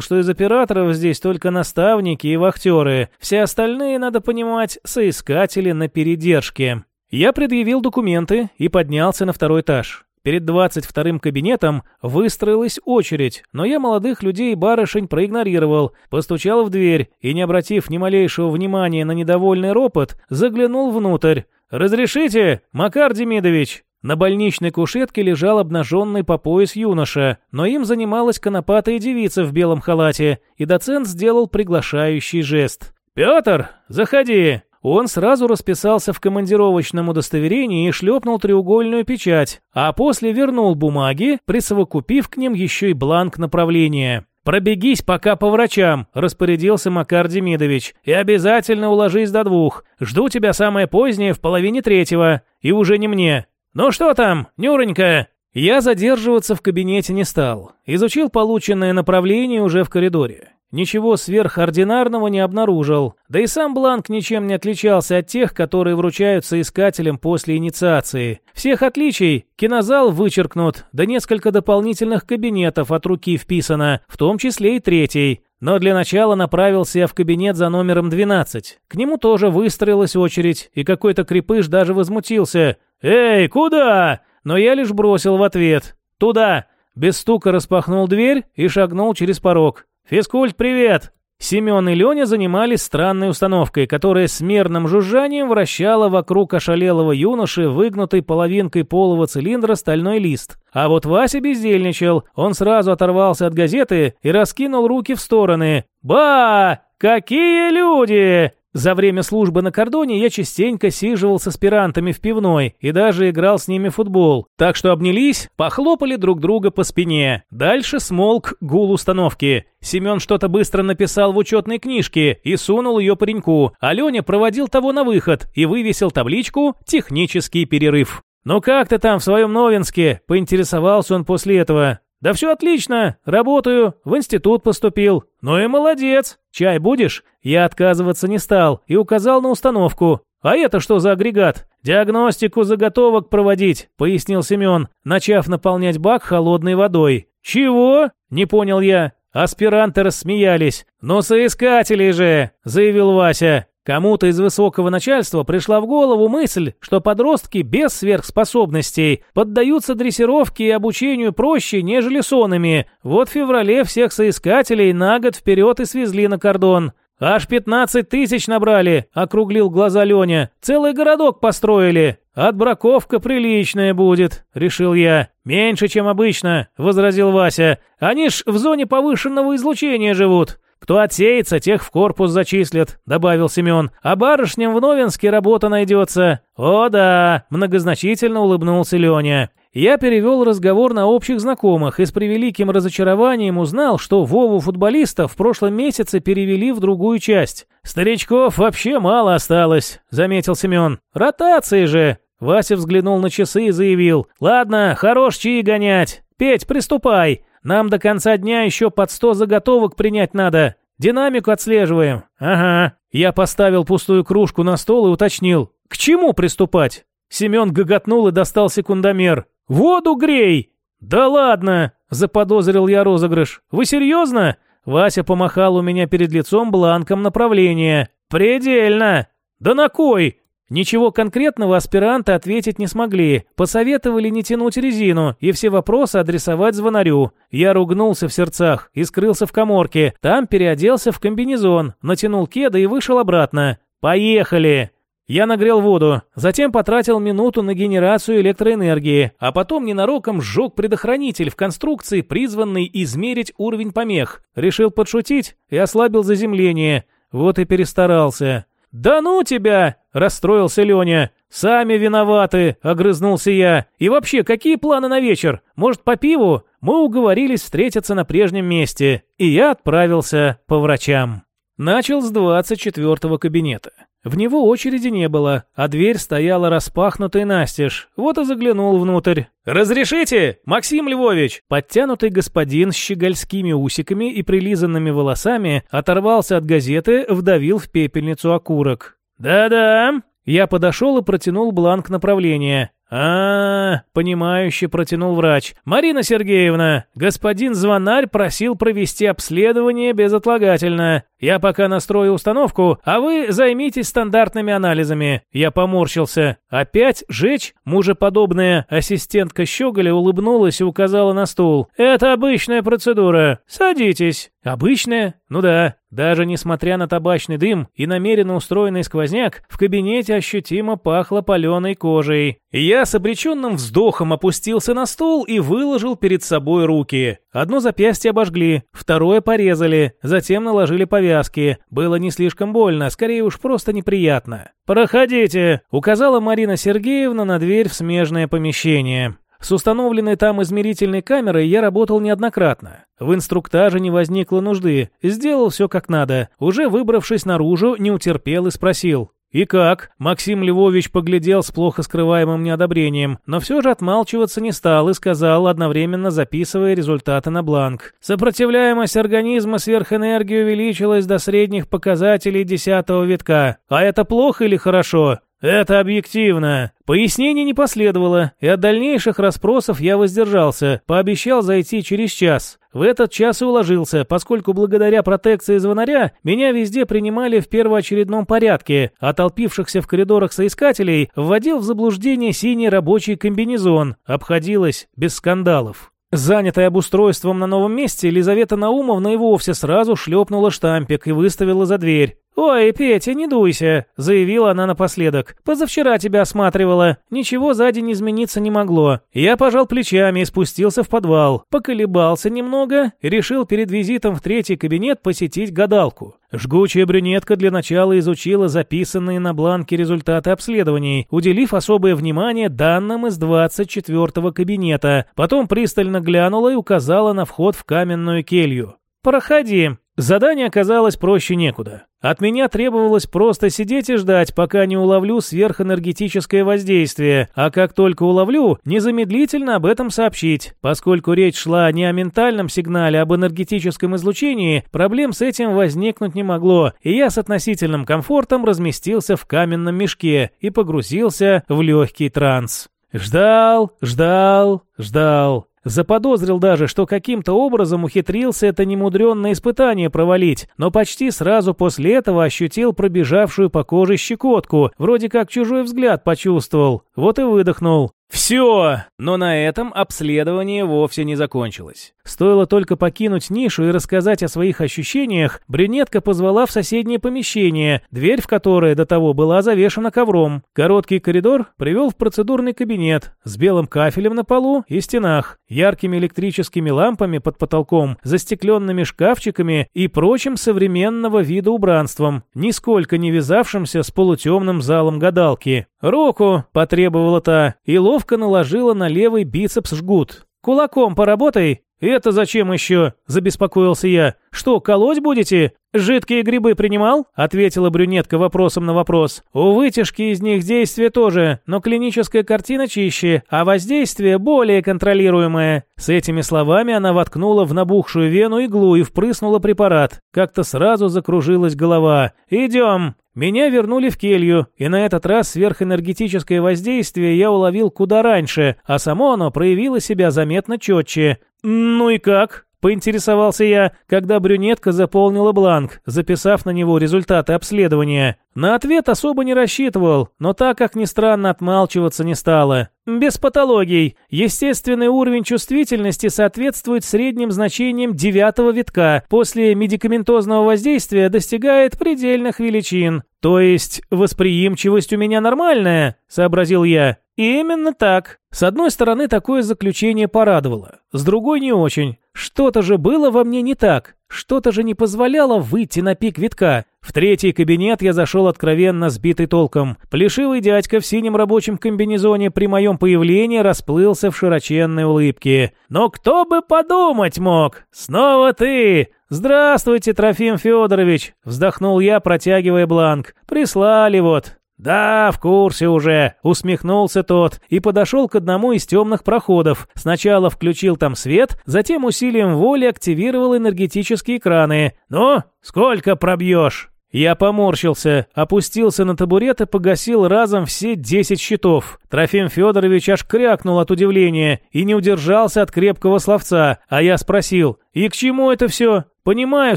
что из операторов здесь только наставники и вахтеры. Все остальные, надо понимать, соискатели на передержке. Я предъявил документы и поднялся на второй этаж. Перед двадцать вторым кабинетом выстроилась очередь, но я молодых людей и барышень проигнорировал, постучал в дверь и, не обратив ни малейшего внимания на недовольный ропот, заглянул внутрь. «Разрешите, Макар Демидович?» На больничной кушетке лежал обнаженный по пояс юноша, но им занималась конопатая девица в белом халате, и доцент сделал приглашающий жест. «Петр, заходи!» Он сразу расписался в командировочном удостоверении и шлепнул треугольную печать, а после вернул бумаги, присовокупив к ним еще и бланк направления. «Пробегись пока по врачам», – распорядился Макар Демидович, – «и обязательно уложись до двух. Жду тебя самое позднее в половине третьего, и уже не мне. «Ну что там, Нюронька?» Я задерживаться в кабинете не стал. Изучил полученное направление уже в коридоре. Ничего сверхординарного не обнаружил. Да и сам бланк ничем не отличался от тех, которые вручаются искателям после инициации. Всех отличий кинозал вычеркнут, да несколько дополнительных кабинетов от руки вписано, в том числе и третий. Но для начала направился я в кабинет за номером 12. К нему тоже выстроилась очередь, и какой-то крепыш даже возмутился. «Эй, куда?» Но я лишь бросил в ответ. «Туда!» Без стука распахнул дверь и шагнул через порог. «Физкульт, привет!» Семен и Леня занимались странной установкой, которая с мерным жужжанием вращала вокруг ошалелого юноши выгнутой половинкой полого цилиндра стальной лист. А вот Вася бездельничал, он сразу оторвался от газеты и раскинул руки в стороны. «Ба! Какие люди!» За время службы на кордоне я частенько сиживал с аспирантами в пивной и даже играл с ними в футбол. Так что обнялись, похлопали друг друга по спине. Дальше смолк гул установки. Семен что-то быстро написал в учетной книжке и сунул ее пареньку, а Леня проводил того на выход и вывесил табличку «Технический перерыв». «Ну как ты там в своем Новинске?» – поинтересовался он после этого. «Да все отлично, работаю, в институт поступил. Ну и молодец. Чай будешь?» Я отказываться не стал и указал на установку. «А это что за агрегат?» «Диагностику заготовок проводить», — пояснил Семен, начав наполнять бак холодной водой. «Чего?» — не понял я. Аспиранты рассмеялись. «Ну, соискатели же!» — заявил Вася. Кому-то из высокого начальства пришла в голову мысль, что подростки без сверхспособностей поддаются дрессировке и обучению проще, нежели сонами. Вот в феврале всех соискателей на год вперед и свезли на кордон. «Аж пятнадцать тысяч набрали», — округлил глаза Леня. «Целый городок построили. Отбраковка приличная будет», — решил я. «Меньше, чем обычно», — возразил Вася. «Они ж в зоне повышенного излучения живут». «Кто отсеется, тех в корпус зачислят», — добавил Семен. «А барышням в Новинске работа найдется». «О да», — многозначительно улыбнулся Леня. Я перевел разговор на общих знакомых и с превеликим разочарованием узнал, что Вову футболиста в прошлом месяце перевели в другую часть. «Старичков вообще мало осталось», — заметил Семен. «Ротации же». Вася взглянул на часы и заявил. «Ладно, хорош чаи гонять. Петь, приступай. Нам до конца дня еще под сто заготовок принять надо. Динамику отслеживаем. Ага. Я поставил пустую кружку на стол и уточнил. К чему приступать? Семен гоготнул и достал секундомер. Воду грей! Да ладно! Заподозрил я розыгрыш. Вы серьезно? Вася помахал у меня перед лицом бланком направления. Предельно! Да на кой? Ничего конкретного аспиранты ответить не смогли, посоветовали не тянуть резину и все вопросы адресовать звонарю. Я ругнулся в сердцах и скрылся в коморке, там переоделся в комбинезон, натянул кеды и вышел обратно. «Поехали!» Я нагрел воду, затем потратил минуту на генерацию электроэнергии, а потом ненароком сжег предохранитель в конструкции, призванный измерить уровень помех. Решил подшутить и ослабил заземление. Вот и перестарался. «Да ну тебя!» – расстроился Леня. «Сами виноваты!» – огрызнулся я. «И вообще, какие планы на вечер? Может, по пиву?» Мы уговорились встретиться на прежнем месте, и я отправился по врачам. Начал с 24-го кабинета. В него очереди не было, а дверь стояла распахнутой настежь. Вот и заглянул внутрь. «Разрешите, Максим Львович?» Подтянутый господин с щегольскими усиками и прилизанными волосами оторвался от газеты, вдавил в пепельницу окурок. «Да-да». Я подошел и протянул бланк направления а, понимающе протянул врач. «Марина Сергеевна, господин Звонарь просил провести обследование безотлагательно. Я пока настрою установку, а вы займитесь стандартными анализами». Я поморщился. «Опять жечь?» Мужеподобная ассистентка Щеголя улыбнулась и указала на стул. «Это обычная процедура. Садитесь». «Обычная? Ну да. Даже несмотря на табачный дым и намеренно устроенный сквозняк, в кабинете ощутимо пахло паленой кожей. Я с обреченным вздохом опустился на стол и выложил перед собой руки. Одно запястье обожгли, второе порезали, затем наложили повязки. Было не слишком больно, скорее уж просто неприятно. «Проходите», — указала Марина Сергеевна на дверь в смежное помещение. С установленной там измерительной камерой я работал неоднократно. В инструктаже не возникло нужды, сделал все как надо. Уже выбравшись наружу, не утерпел и спросил. «И как?» Максим Львович поглядел с плохо скрываемым неодобрением, но все же отмалчиваться не стал и сказал, одновременно записывая результаты на бланк. Сопротивляемость организма сверхэнергии увеличилась до средних показателей десятого витка. А это плохо или хорошо? «Это объективно». Пояснений не последовало, и от дальнейших расспросов я воздержался, пообещал зайти через час. В этот час и уложился, поскольку благодаря протекции звонаря меня везде принимали в первоочередном порядке, а толпившихся в коридорах соискателей вводил в заблуждение синий рабочий комбинезон. Обходилось без скандалов. Занятая обустройством на новом месте, Елизавета Наумовна и вовсе сразу шлепнула штампик и выставила за дверь. «Ой, Петя, не дуйся», — заявила она напоследок. «Позавчера тебя осматривала. Ничего за день измениться не могло». Я пожал плечами и спустился в подвал. Поколебался немного решил перед визитом в третий кабинет посетить гадалку. Жгучая брюнетка для начала изучила записанные на бланке результаты обследований, уделив особое внимание данным из 24-го кабинета. Потом пристально глянула и указала на вход в каменную келью. «Проходи». Задание оказалось проще некуда. От меня требовалось просто сидеть и ждать, пока не уловлю сверхэнергетическое воздействие, а как только уловлю, незамедлительно об этом сообщить. Поскольку речь шла не о ментальном сигнале, а об энергетическом излучении, проблем с этим возникнуть не могло, и я с относительным комфортом разместился в каменном мешке и погрузился в легкий транс. Ждал, ждал, ждал. Заподозрил даже, что каким-то образом ухитрился это немудренное испытание провалить, но почти сразу после этого ощутил пробежавшую по коже щекотку, вроде как чужой взгляд почувствовал, вот и выдохнул. Все! Но на этом обследование вовсе не закончилось. Стоило только покинуть нишу и рассказать о своих ощущениях, брюнетка позвала в соседнее помещение, дверь в которое до того была завешена ковром. Короткий коридор привел в процедурный кабинет с белым кафелем на полу и стенах, яркими электрическими лампами под потолком, застекленными шкафчиками и прочим современного вида убранством, нисколько не вязавшимся с полутемным залом гадалки. «Руку!» – потребовала та, и ловко наложила на левый бицепс жгут. «Кулаком поработай!» «Это зачем еще?» – забеспокоился я. «Что, колоть будете?» «Жидкие грибы принимал?» – ответила брюнетка вопросом на вопрос. «У вытяжки из них действие тоже, но клиническая картина чище, а воздействие более контролируемое». С этими словами она воткнула в набухшую вену иглу и впрыснула препарат. Как-то сразу закружилась голова. «Идем!» Меня вернули в келью, и на этот раз сверхэнергетическое воздействие я уловил куда раньше, а само оно проявило себя заметно четче. «Ну и как?» Поинтересовался я, когда брюнетка заполнила бланк, записав на него результаты обследования. На ответ особо не рассчитывал, но так, как ни странно, отмалчиваться не стало. Без патологий. Естественный уровень чувствительности соответствует средним значениям девятого витка. После медикаментозного воздействия достигает предельных величин. То есть восприимчивость у меня нормальная, сообразил я. Именно так. С одной стороны, такое заключение порадовало, с другой не очень. Что-то же было во мне не так, что-то же не позволяло выйти на пик витка. В третий кабинет я зашел откровенно сбитый толком. Плешивый дядька в синем рабочем комбинезоне при моем появлении расплылся в широченной улыбке. «Но кто бы подумать мог? Снова ты! Здравствуйте, Трофим Федорович!» Вздохнул я, протягивая бланк. «Прислали вот. «Да, в курсе уже», — усмехнулся тот и подошел к одному из темных проходов. Сначала включил там свет, затем усилием воли активировал энергетические краны. «Ну, сколько пробьешь?» Я поморщился, опустился на табурет и погасил разом все десять щитов. Трофим Федорович аж крякнул от удивления и не удержался от крепкого словца, а я спросил, «И к чему это все?» «Понимаю,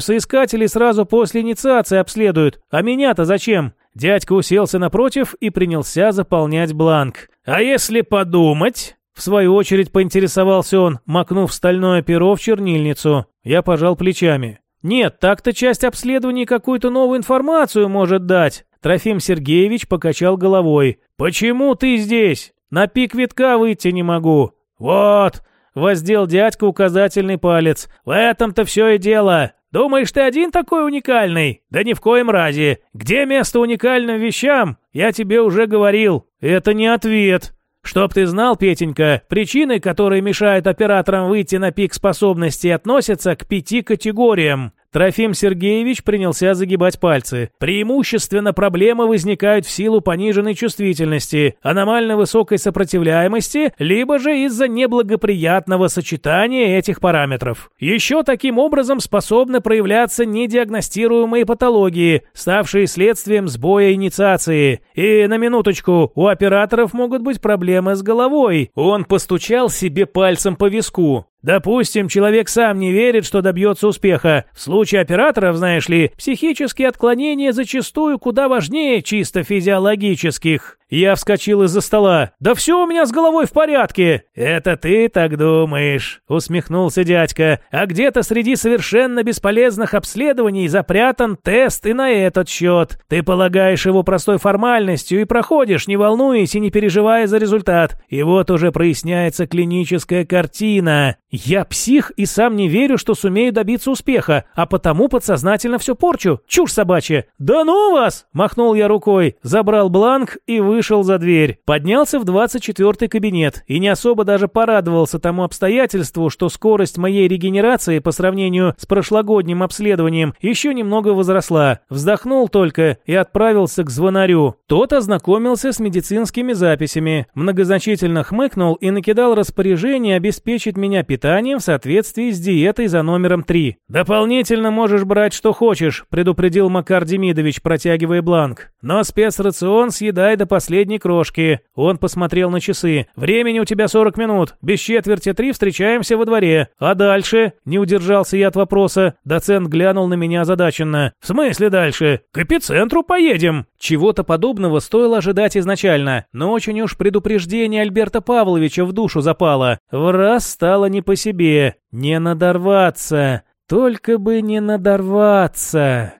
соискатели сразу после инициации обследуют, а меня-то зачем?» Дядька уселся напротив и принялся заполнять бланк. «А если подумать?» В свою очередь поинтересовался он, макнув стальное перо в чернильницу. Я пожал плечами. «Нет, так-то часть обследований какую-то новую информацию может дать». Трофим Сергеевич покачал головой. «Почему ты здесь? На пик витка выйти не могу». «Вот!» — воздел дядька указательный палец. «В этом-то все и дело. Думаешь, ты один такой уникальный? Да ни в коем разе. Где место уникальным вещам? Я тебе уже говорил. Это не ответ. Чтоб ты знал, Петенька, причины, которые мешают операторам выйти на пик способностей, относятся к пяти категориям. Трофим Сергеевич принялся загибать пальцы. Преимущественно проблемы возникают в силу пониженной чувствительности, аномально высокой сопротивляемости, либо же из-за неблагоприятного сочетания этих параметров. Еще таким образом способны проявляться недиагностируемые патологии, ставшие следствием сбоя инициации. И на минуточку, у операторов могут быть проблемы с головой. Он постучал себе пальцем по виску. Допустим, человек сам не верит, что добьется успеха. В случае операторов, знаешь ли, психические отклонения зачастую куда важнее чисто физиологических. Я вскочил из-за стола. «Да все у меня с головой в порядке!» «Это ты так думаешь», — усмехнулся дядька. «А где-то среди совершенно бесполезных обследований запрятан тест и на этот счет. Ты полагаешь его простой формальностью и проходишь, не волнуясь и не переживая за результат. И вот уже проясняется клиническая картина. Я псих и сам не верю, что сумею добиться успеха, а потому подсознательно все порчу. Чушь собачья!» «Да ну вас!» — махнул я рукой, забрал бланк и вышел за дверь, поднялся в 24-й кабинет и не особо даже порадовался тому обстоятельству, что скорость моей регенерации по сравнению с прошлогодним обследованием еще немного возросла. Вздохнул только и отправился к звонарю. Тот ознакомился с медицинскими записями, многозначительно хмыкнул и накидал распоряжение обеспечить меня питанием в соответствии с диетой за номером 3. «Дополнительно можешь брать что хочешь», предупредил Макар Демидович, протягивая бланк. «Но спецрацион съедай до последней крошки. Он посмотрел на часы. Времени у тебя 40 минут. Без четверти три встречаемся во дворе. А дальше? Не удержался я от вопроса. Доцент глянул на меня озадаченно. В смысле дальше? К эпицентру поедем. Чего-то подобного стоило ожидать изначально, но очень уж предупреждение Альберта Павловича в душу запало. В раз стало не по себе. Не надорваться. Только бы не надорваться.